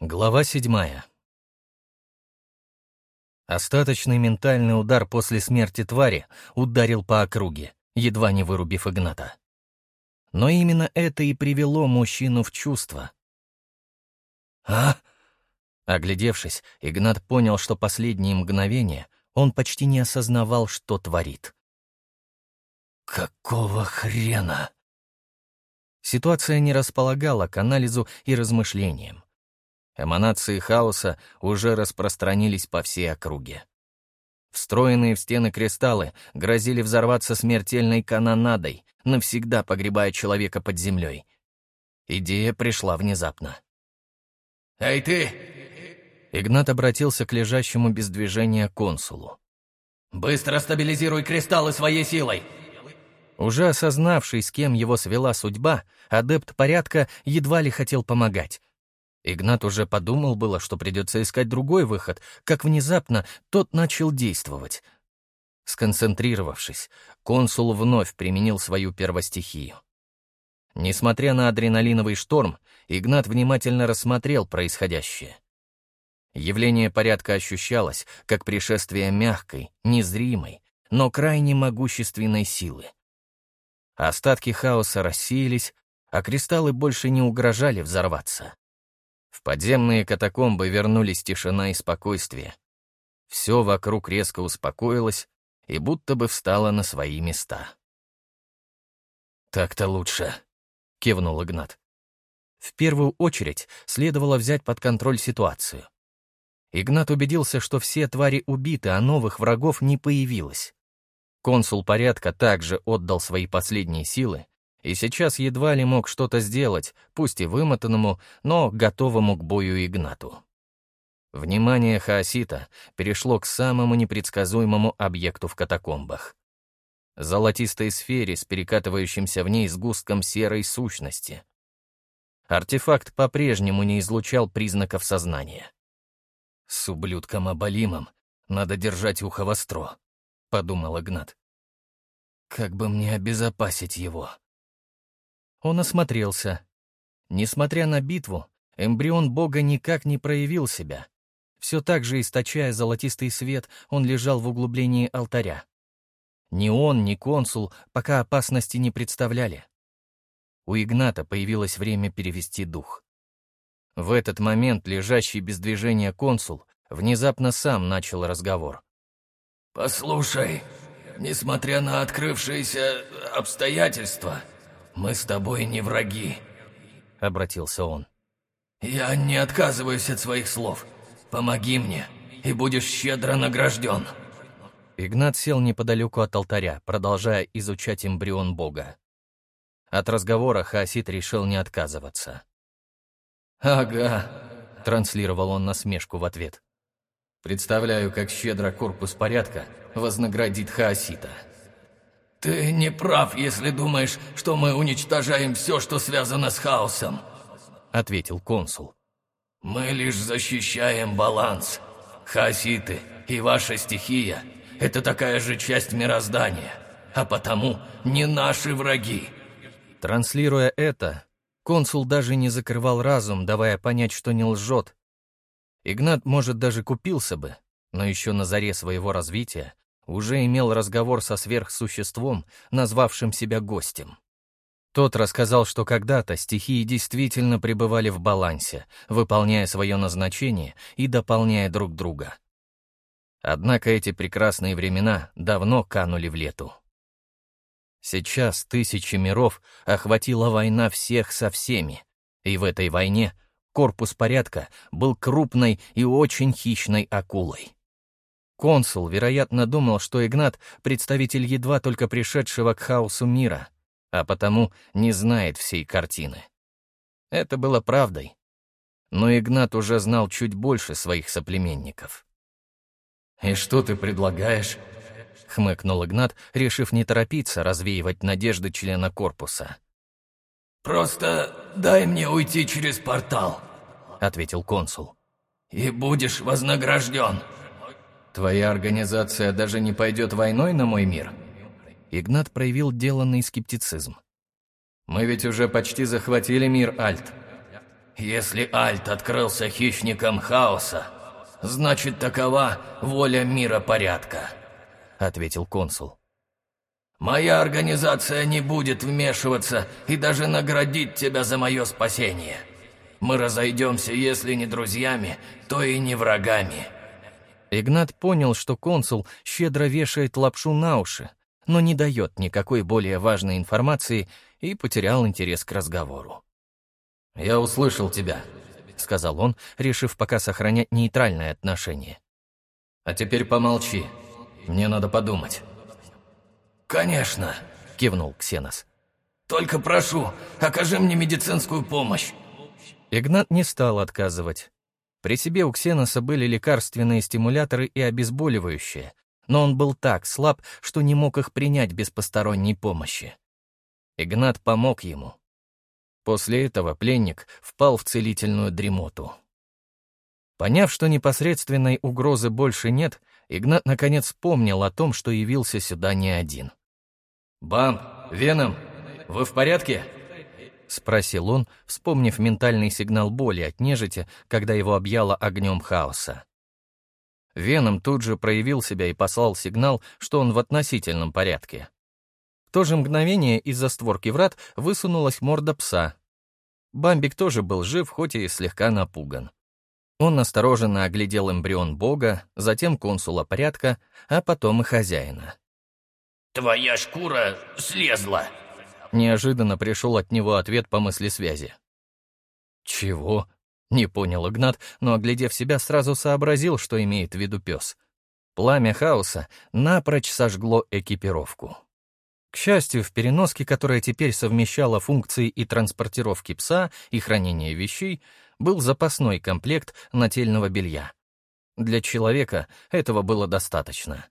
Глава седьмая. Остаточный ментальный удар после смерти твари ударил по округе, едва не вырубив Игната. Но именно это и привело мужчину в чувство. «А?» Оглядевшись, Игнат понял, что последние мгновения он почти не осознавал, что творит. «Какого хрена?» Ситуация не располагала к анализу и размышлениям. Эманации хаоса уже распространились по всей округе. Встроенные в стены кристаллы грозили взорваться смертельной канонадой, навсегда погребая человека под землей. Идея пришла внезапно. «Эй, ты!» Игнат обратился к лежащему без движения консулу. «Быстро стабилизируй кристаллы своей силой!» Уже осознавший, с кем его свела судьба, адепт порядка едва ли хотел помогать. Игнат уже подумал было, что придется искать другой выход, как внезапно тот начал действовать. Сконцентрировавшись, консул вновь применил свою первостихию. Несмотря на адреналиновый шторм, Игнат внимательно рассмотрел происходящее. Явление порядка ощущалось, как пришествие мягкой, незримой, но крайне могущественной силы. Остатки хаоса рассеялись, а кристаллы больше не угрожали взорваться. В подземные катакомбы вернулись тишина и спокойствие. Все вокруг резко успокоилось и будто бы встало на свои места. «Так-то лучше», — кивнул Игнат. В первую очередь следовало взять под контроль ситуацию. Игнат убедился, что все твари убиты, а новых врагов не появилось. Консул порядка также отдал свои последние силы и сейчас едва ли мог что-то сделать, пусть и вымотанному, но готовому к бою Игнату. Внимание Хаосита перешло к самому непредсказуемому объекту в катакомбах. Золотистой сфере с перекатывающимся в ней сгустком серой сущности. Артефакт по-прежнему не излучал признаков сознания. «С ублюдком оболимом надо держать ухо востро», — подумал Игнат. «Как бы мне обезопасить его?» Он осмотрелся. Несмотря на битву, эмбрион бога никак не проявил себя. Все так же, источая золотистый свет, он лежал в углублении алтаря. Ни он, ни консул пока опасности не представляли. У Игната появилось время перевести дух. В этот момент лежащий без движения консул внезапно сам начал разговор. «Послушай, несмотря на открывшиеся обстоятельства, «Мы с тобой не враги», — обратился он. «Я не отказываюсь от своих слов. Помоги мне, и будешь щедро награжден». Игнат сел неподалеку от алтаря, продолжая изучать эмбрион бога. От разговора Хаосит решил не отказываться. «Ага», — транслировал он насмешку в ответ. «Представляю, как щедро корпус порядка вознаградит Хаосита». «Ты не прав, если думаешь, что мы уничтожаем все, что связано с хаосом», — ответил консул. «Мы лишь защищаем баланс. Хаоситы и ваша стихия — это такая же часть мироздания, а потому не наши враги». Транслируя это, консул даже не закрывал разум, давая понять, что не лжет. Игнат, может, даже купился бы, но еще на заре своего развития уже имел разговор со сверхсуществом, назвавшим себя гостем. Тот рассказал, что когда-то стихии действительно пребывали в балансе, выполняя свое назначение и дополняя друг друга. Однако эти прекрасные времена давно канули в лету. Сейчас тысячи миров охватила война всех со всеми, и в этой войне корпус порядка был крупной и очень хищной акулой. Консул, вероятно, думал, что Игнат — представитель едва только пришедшего к хаосу мира, а потому не знает всей картины. Это было правдой. Но Игнат уже знал чуть больше своих соплеменников. «И что ты предлагаешь?» — хмыкнул Игнат, решив не торопиться развеивать надежды члена корпуса. «Просто дай мне уйти через портал», — ответил консул. «И будешь вознагражден». «Твоя организация даже не пойдет войной на мой мир?» Игнат проявил деланный скептицизм. «Мы ведь уже почти захватили мир, Альт». Если Альт открылся хищником хаоса, значит, такова воля мира порядка», — ответил консул. «Моя организация не будет вмешиваться и даже наградить тебя за мое спасение. Мы разойдемся, если не друзьями, то и не врагами». Игнат понял, что консул щедро вешает лапшу на уши, но не дает никакой более важной информации и потерял интерес к разговору. «Я услышал тебя», — сказал он, решив пока сохранять нейтральное отношение. «А теперь помолчи. Мне надо подумать». «Конечно», — кивнул Ксенос. «Только прошу, окажи мне медицинскую помощь». Игнат не стал отказывать. При себе у Ксеноса были лекарственные стимуляторы и обезболивающие, но он был так слаб, что не мог их принять без посторонней помощи. Игнат помог ему. После этого пленник впал в целительную дремоту. Поняв, что непосредственной угрозы больше нет, Игнат наконец вспомнил о том, что явился сюда не один. «Бамп, Веном, вы в порядке?» — спросил он, вспомнив ментальный сигнал боли от нежити, когда его объяло огнем хаоса. Веном тут же проявил себя и послал сигнал, что он в относительном порядке. В то же мгновение из-за створки врат высунулась морда пса. Бамбик тоже был жив, хоть и слегка напуган. Он осторожно оглядел эмбрион бога, затем консула порядка, а потом и хозяина. «Твоя шкура слезла!» Неожиданно пришел от него ответ по мысли связи. «Чего?» — не понял Игнат, но, оглядев себя, сразу сообразил, что имеет в виду пес. Пламя хаоса напрочь сожгло экипировку. К счастью, в переноске, которая теперь совмещала функции и транспортировки пса, и хранения вещей, был запасной комплект нательного белья. Для человека этого было достаточно.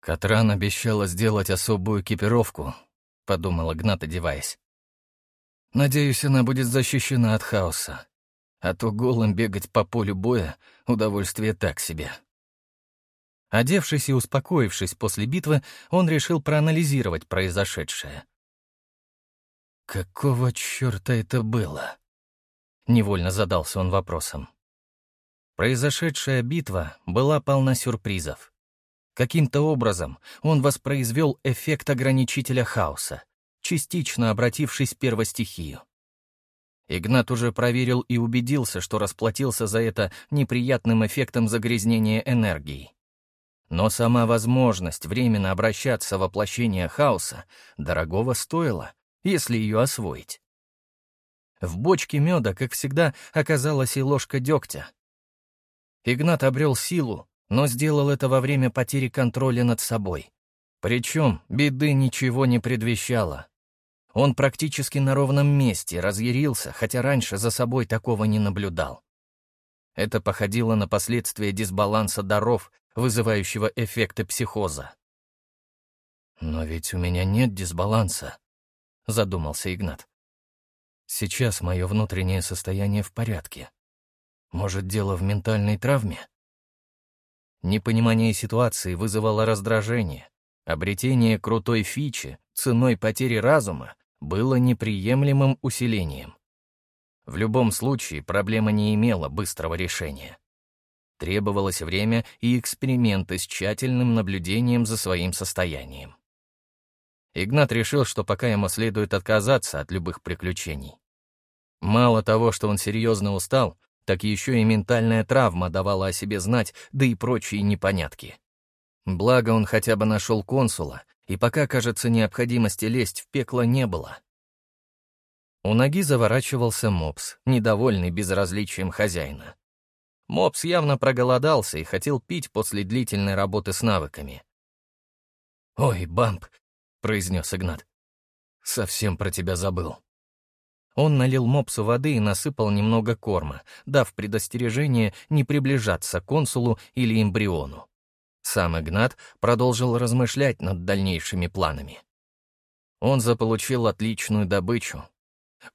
Катран обещала сделать особую экипировку, — подумал Игнат, одеваясь. «Надеюсь, она будет защищена от хаоса. А то голым бегать по полю боя — удовольствие так себе». Одевшись и успокоившись после битвы, он решил проанализировать произошедшее. «Какого черта это было?» Невольно задался он вопросом. Произошедшая битва была полна сюрпризов. Каким-то образом он воспроизвел эффект ограничителя хаоса, частично обратившись первостихию. Игнат уже проверил и убедился, что расплатился за это неприятным эффектом загрязнения энергии. Но сама возможность временно обращаться в воплощение хаоса дорогого стоила, если ее освоить. В бочке меда, как всегда, оказалась и ложка дегтя. Игнат обрел силу, но сделал это во время потери контроля над собой. Причем беды ничего не предвещало. Он практически на ровном месте разъярился, хотя раньше за собой такого не наблюдал. Это походило на последствия дисбаланса даров, вызывающего эффекты психоза. «Но ведь у меня нет дисбаланса», — задумался Игнат. «Сейчас мое внутреннее состояние в порядке. Может, дело в ментальной травме?» Непонимание ситуации вызывало раздражение. Обретение крутой фичи ценой потери разума было неприемлемым усилением. В любом случае проблема не имела быстрого решения. Требовалось время и эксперименты с тщательным наблюдением за своим состоянием. Игнат решил, что пока ему следует отказаться от любых приключений. Мало того, что он серьезно устал, так еще и ментальная травма давала о себе знать, да и прочие непонятки. Благо он хотя бы нашел консула, и пока, кажется, необходимости лезть в пекло не было. У ноги заворачивался мопс, недовольный безразличием хозяина. Мопс явно проголодался и хотел пить после длительной работы с навыками. «Ой, Бамп», — произнес Игнат, — «совсем про тебя забыл». Он налил мопсу воды и насыпал немного корма, дав предостережение не приближаться к консулу или эмбриону. Сам Игнат продолжил размышлять над дальнейшими планами. Он заполучил отличную добычу.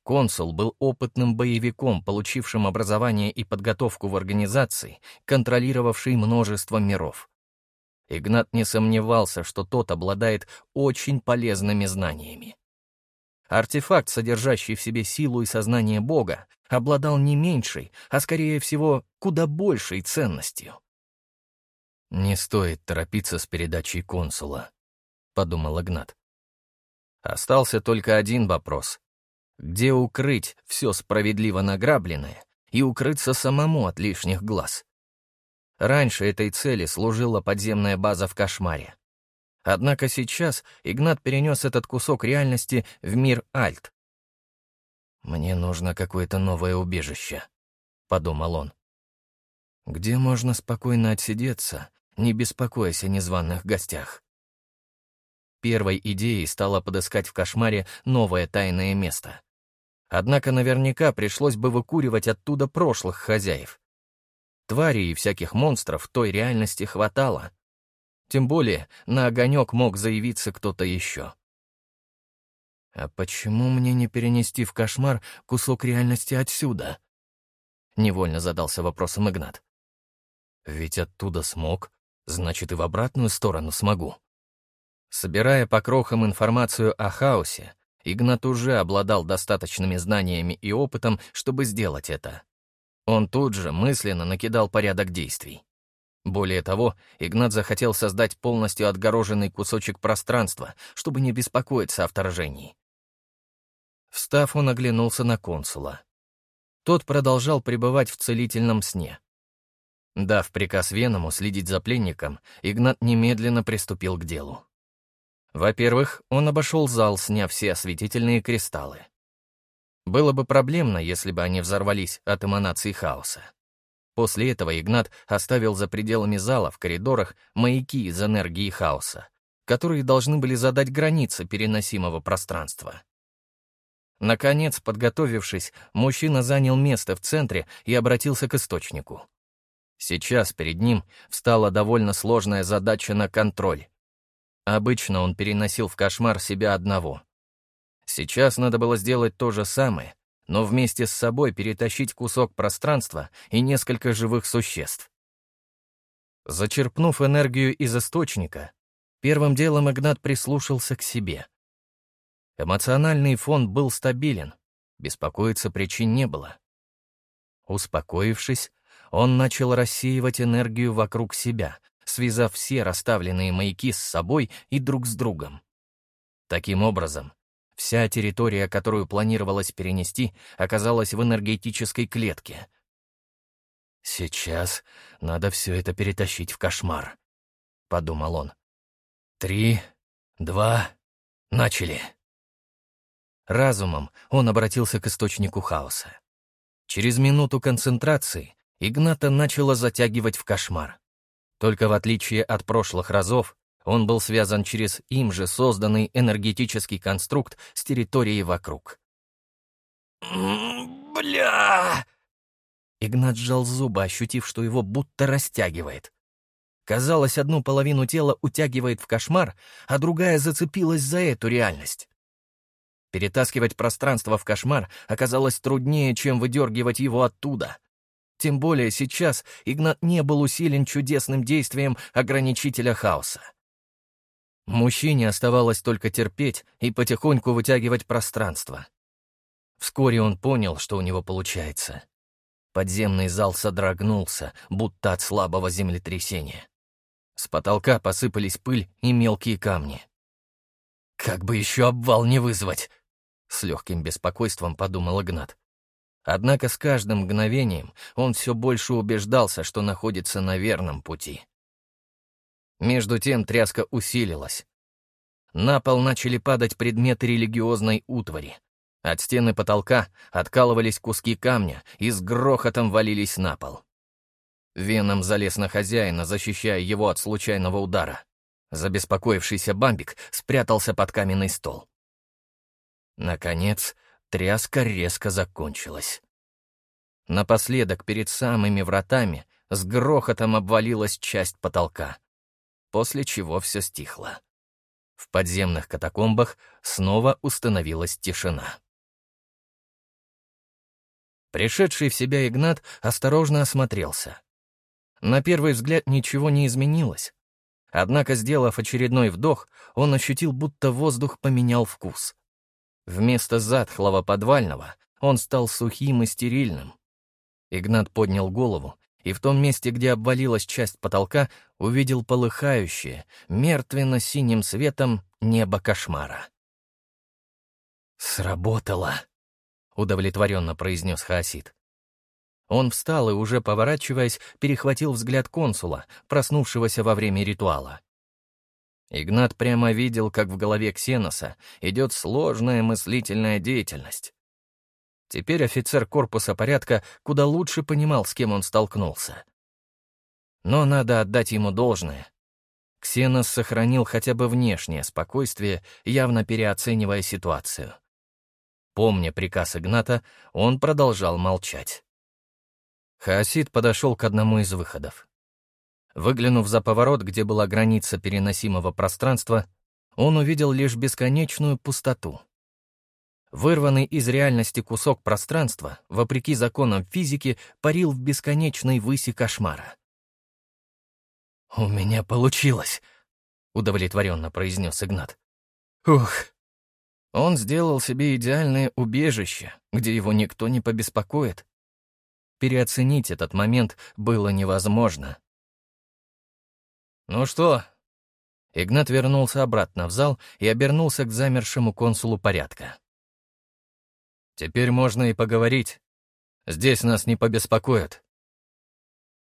Консул был опытным боевиком, получившим образование и подготовку в организации, контролировавшей множество миров. Игнат не сомневался, что тот обладает очень полезными знаниями. Артефакт, содержащий в себе силу и сознание Бога, обладал не меньшей, а скорее всего куда большей ценностью. «Не стоит торопиться с передачей консула», — подумал Игнат. Остался только один вопрос. Где укрыть все справедливо награбленное и укрыться самому от лишних глаз? Раньше этой цели служила подземная база в кошмаре. Однако сейчас Игнат перенес этот кусок реальности в мир Альт. «Мне нужно какое-то новое убежище», — подумал он. «Где можно спокойно отсидеться, не беспокоясь о незваных гостях?» Первой идеей стало подыскать в кошмаре новое тайное место. Однако наверняка пришлось бы выкуривать оттуда прошлых хозяев. Тварей и всяких монстров в той реальности хватало. Тем более на огонек мог заявиться кто-то еще. А почему мне не перенести в кошмар кусок реальности отсюда? Невольно задался вопросом Игнат. Ведь оттуда смог, значит и в обратную сторону смогу. Собирая по крохам информацию о хаосе, Игнат уже обладал достаточными знаниями и опытом, чтобы сделать это. Он тут же мысленно накидал порядок действий. Более того, Игнат захотел создать полностью отгороженный кусочек пространства, чтобы не беспокоиться о вторжении. Встав, он оглянулся на консула. Тот продолжал пребывать в целительном сне. Дав приказ Веному следить за пленником, Игнат немедленно приступил к делу. Во-первых, он обошел зал, сняв все осветительные кристаллы. Было бы проблемно, если бы они взорвались от эманации хаоса. После этого Игнат оставил за пределами зала в коридорах маяки из энергии хаоса, которые должны были задать границы переносимого пространства. Наконец, подготовившись, мужчина занял место в центре и обратился к источнику. Сейчас перед ним встала довольно сложная задача на контроль. Обычно он переносил в кошмар себя одного. Сейчас надо было сделать то же самое, но вместе с собой перетащить кусок пространства и несколько живых существ. Зачерпнув энергию из источника, первым делом Игнат прислушался к себе. Эмоциональный фон был стабилен, беспокоиться причин не было. Успокоившись, он начал рассеивать энергию вокруг себя, связав все расставленные маяки с собой и друг с другом. Таким образом, Вся территория, которую планировалось перенести, оказалась в энергетической клетке. «Сейчас надо все это перетащить в кошмар», — подумал он. «Три, два, начали». Разумом он обратился к источнику хаоса. Через минуту концентрации Игната начала затягивать в кошмар. Только в отличие от прошлых разов, он был связан через им же созданный энергетический конструкт с территорией вокруг. «Бля!» Игнат сжал зубы, ощутив, что его будто растягивает. Казалось, одну половину тела утягивает в кошмар, а другая зацепилась за эту реальность. Перетаскивать пространство в кошмар оказалось труднее, чем выдергивать его оттуда. Тем более сейчас Игнат не был усилен чудесным действием ограничителя хаоса. Мужчине оставалось только терпеть и потихоньку вытягивать пространство. Вскоре он понял, что у него получается. Подземный зал содрогнулся, будто от слабого землетрясения. С потолка посыпались пыль и мелкие камни. «Как бы еще обвал не вызвать!» — с легким беспокойством подумал Игнат. Однако с каждым мгновением он все больше убеждался, что находится на верном пути. Между тем тряска усилилась. На пол начали падать предметы религиозной утвари. От стены потолка откалывались куски камня и с грохотом валились на пол. Веном залез на хозяина, защищая его от случайного удара. Забеспокоившийся бамбик спрятался под каменный стол. Наконец, тряска резко закончилась. Напоследок, перед самыми вратами, с грохотом обвалилась часть потолка после чего все стихло. В подземных катакомбах снова установилась тишина. Пришедший в себя Игнат осторожно осмотрелся. На первый взгляд ничего не изменилось. Однако, сделав очередной вдох, он ощутил, будто воздух поменял вкус. Вместо затхлого подвального он стал сухим и стерильным. Игнат поднял голову и в том месте, где обвалилась часть потолка, увидел полыхающее, мертвенно-синим светом небо кошмара. «Сработало!» — удовлетворенно произнес Хаосид. Он встал и, уже поворачиваясь, перехватил взгляд консула, проснувшегося во время ритуала. Игнат прямо видел, как в голове Ксеноса идет сложная мыслительная деятельность. Теперь офицер корпуса порядка куда лучше понимал, с кем он столкнулся. Но надо отдать ему должное. Ксенос сохранил хотя бы внешнее спокойствие, явно переоценивая ситуацию. Помня приказ Игната, он продолжал молчать. Хаосид подошел к одному из выходов. Выглянув за поворот, где была граница переносимого пространства, он увидел лишь бесконечную пустоту. Вырванный из реальности кусок пространства, вопреки законам физики, парил в бесконечной выси кошмара. «У меня получилось», — удовлетворенно произнес Игнат. «Ух!» Он сделал себе идеальное убежище, где его никто не побеспокоит. Переоценить этот момент было невозможно. «Ну что?» Игнат вернулся обратно в зал и обернулся к замершему консулу порядка. «Теперь можно и поговорить. Здесь нас не побеспокоят».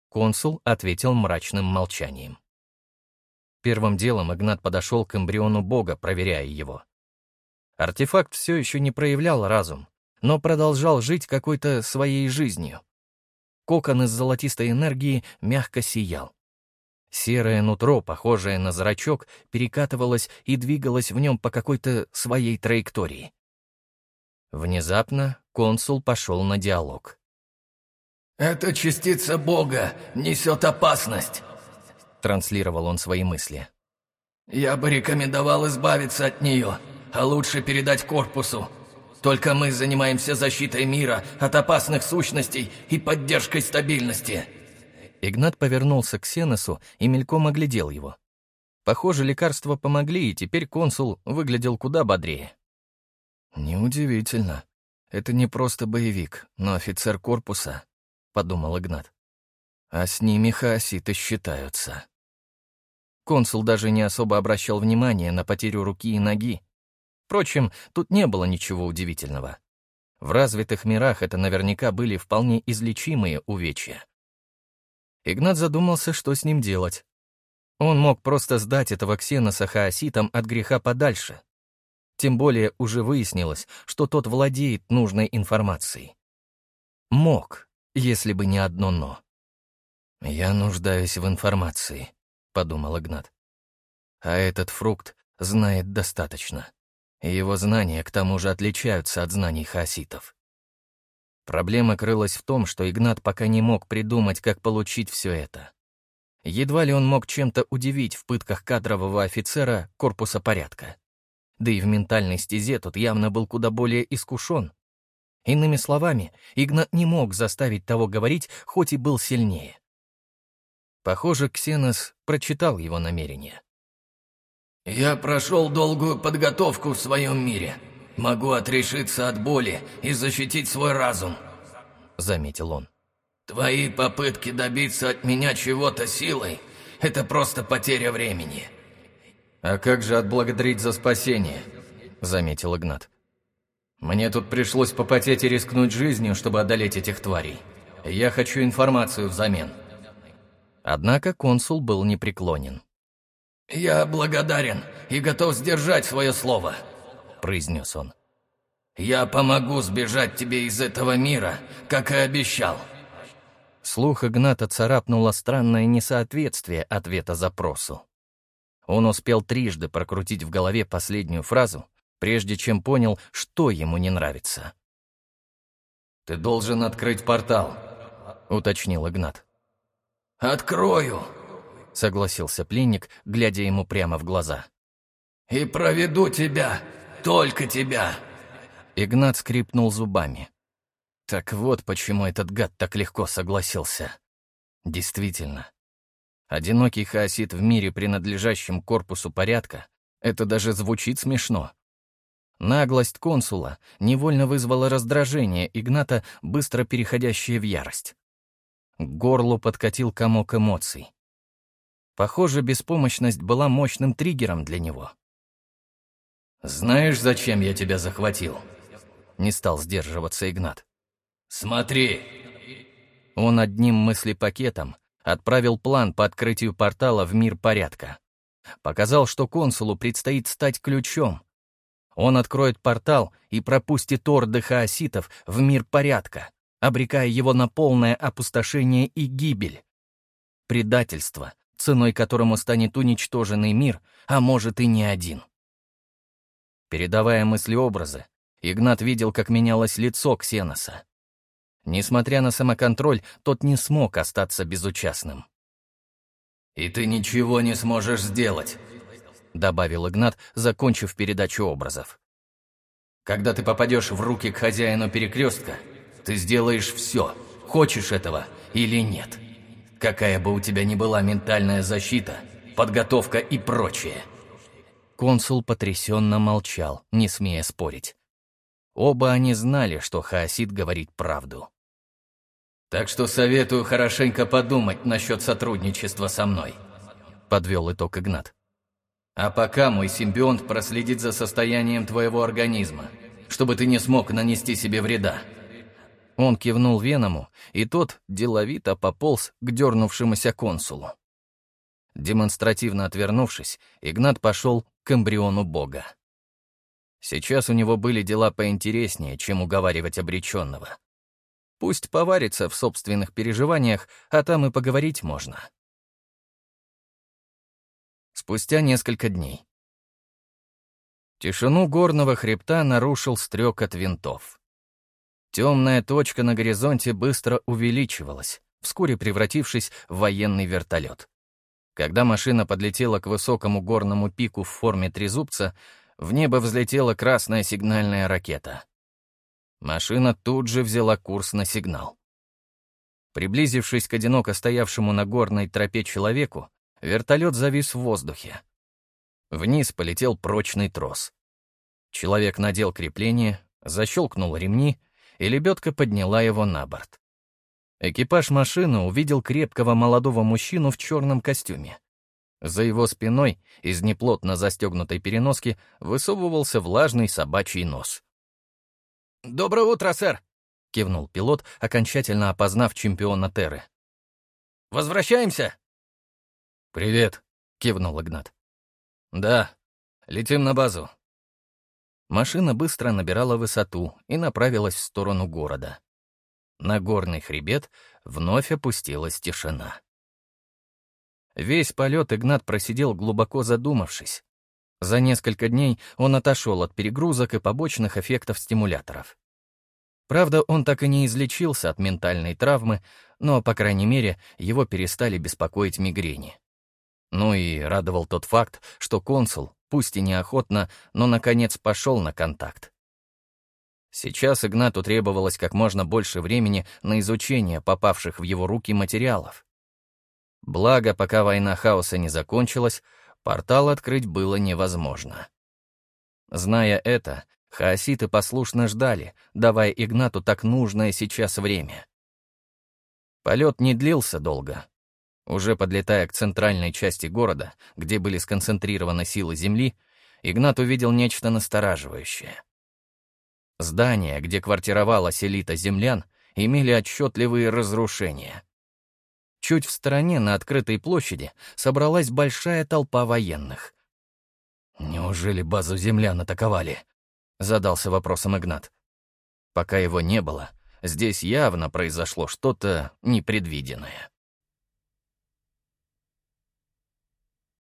Консул ответил мрачным молчанием. Первым делом Игнат подошел к эмбриону бога, проверяя его. Артефакт все еще не проявлял разум, но продолжал жить какой-то своей жизнью. Кокон из золотистой энергии мягко сиял. Серое нутро, похожее на зрачок, перекатывалось и двигалось в нем по какой-то своей траектории. Внезапно консул пошел на диалог. «Эта частица Бога несет опасность», — транслировал он свои мысли. «Я бы рекомендовал избавиться от нее, а лучше передать корпусу. Только мы занимаемся защитой мира от опасных сущностей и поддержкой стабильности». Игнат повернулся к Сенесу и мельком оглядел его. Похоже, лекарства помогли, и теперь консул выглядел куда бодрее. «Неудивительно. Это не просто боевик, но офицер корпуса», — подумал Игнат. «А с ними хаоситы считаются». Консул даже не особо обращал внимания на потерю руки и ноги. Впрочем, тут не было ничего удивительного. В развитых мирах это наверняка были вполне излечимые увечья. Игнат задумался, что с ним делать. Он мог просто сдать этого ксеноса хаоситам от греха подальше. Тем более уже выяснилось, что тот владеет нужной информацией. Мог, если бы не одно «но». «Я нуждаюсь в информации», — подумал Игнат. «А этот фрукт знает достаточно. его знания, к тому же, отличаются от знаний хаоситов. Проблема крылась в том, что Игнат пока не мог придумать, как получить все это. Едва ли он мог чем-то удивить в пытках кадрового офицера корпуса порядка. Да и в ментальной стезе тот явно был куда более искушен. Иными словами, Игнат не мог заставить того говорить, хоть и был сильнее. Похоже, Ксенос прочитал его намерения. «Я прошел долгую подготовку в своем мире», Могу отрешиться от боли и защитить свой разум», — заметил он. «Твои попытки добиться от меня чего-то силой — это просто потеря времени». «А как же отблагодарить за спасение?» — заметил Игнат. «Мне тут пришлось попотеть и рискнуть жизнью, чтобы одолеть этих тварей. Я хочу информацию взамен». Однако консул был непреклонен. «Я благодарен и готов сдержать свое слово», произнес он. «Я помогу сбежать тебе из этого мира, как и обещал». Слух Игната царапнуло странное несоответствие ответа запросу. Он успел трижды прокрутить в голове последнюю фразу, прежде чем понял, что ему не нравится. «Ты должен открыть портал», — уточнил Игнат. «Открою», — согласился пленник, глядя ему прямо в глаза. «И проведу тебя только тебя!» Игнат скрипнул зубами. Так вот почему этот гад так легко согласился. Действительно. Одинокий хаосит в мире, принадлежащем корпусу порядка, это даже звучит смешно. Наглость консула невольно вызвала раздражение Игната, быстро переходящее в ярость. К горлу подкатил комок эмоций. Похоже, беспомощность была мощным триггером для него. «Знаешь, зачем я тебя захватил?» Не стал сдерживаться Игнат. «Смотри!» Он одним мыслепакетом отправил план по открытию портала в мир порядка. Показал, что консулу предстоит стать ключом. Он откроет портал и пропустит орды хаоситов в мир порядка, обрекая его на полное опустошение и гибель. Предательство, ценой которому станет уничтоженный мир, а может и не один. Передавая мысли-образы, Игнат видел, как менялось лицо Ксеноса. Несмотря на самоконтроль, тот не смог остаться безучастным. «И ты ничего не сможешь сделать», — добавил Игнат, закончив передачу образов. «Когда ты попадешь в руки к хозяину перекрестка, ты сделаешь все, хочешь этого или нет. Какая бы у тебя ни была ментальная защита, подготовка и прочее». Консул потрясенно молчал, не смея спорить. Оба они знали, что Хаосид говорит правду. Так что советую хорошенько подумать насчет сотрудничества со мной», — подвел итог Игнат. «А пока мой симбионт проследит за состоянием твоего организма, чтобы ты не смог нанести себе вреда». Он кивнул Веному, и тот деловито пополз к дернувшемуся консулу. Демонстративно отвернувшись, Игнат пошел к эмбриону бога. Сейчас у него были дела поинтереснее, чем уговаривать обреченного. Пусть поварится в собственных переживаниях, а там и поговорить можно. Спустя несколько дней. Тишину горного хребта нарушил стрек от винтов. Темная точка на горизонте быстро увеличивалась, вскоре превратившись в военный вертолет. Когда машина подлетела к высокому горному пику в форме трезубца, в небо взлетела красная сигнальная ракета. Машина тут же взяла курс на сигнал. Приблизившись к одиноко стоявшему на горной тропе человеку, вертолет завис в воздухе. Вниз полетел прочный трос. Человек надел крепление, защелкнул ремни, и лебедка подняла его на борт. Экипаж машины увидел крепкого молодого мужчину в черном костюме. За его спиной из неплотно застегнутой переноски высовывался влажный собачий нос. «Доброе утро, сэр!» — кивнул пилот, окончательно опознав чемпиона Терры. «Возвращаемся?» «Привет», — кивнул Игнат. «Да, летим на базу». Машина быстро набирала высоту и направилась в сторону города. На горный хребет вновь опустилась тишина. Весь полет Игнат просидел глубоко задумавшись. За несколько дней он отошел от перегрузок и побочных эффектов стимуляторов. Правда, он так и не излечился от ментальной травмы, но, по крайней мере, его перестали беспокоить мигрени. Ну и радовал тот факт, что консул, пусть и неохотно, но, наконец, пошел на контакт. Сейчас Игнату требовалось как можно больше времени на изучение попавших в его руки материалов. Благо, пока война хаоса не закончилась, Портал открыть было невозможно. Зная это, хаоситы послушно ждали, давая Игнату так нужное сейчас время. Полет не длился долго. Уже подлетая к центральной части города, где были сконцентрированы силы Земли, Игнат увидел нечто настораживающее. Здания, где квартировалась элита землян, имели отчетливые разрушения. Чуть в стороне, на открытой площади, собралась большая толпа военных. «Неужели базу землян атаковали?» — задался вопросом Игнат. Пока его не было, здесь явно произошло что-то непредвиденное.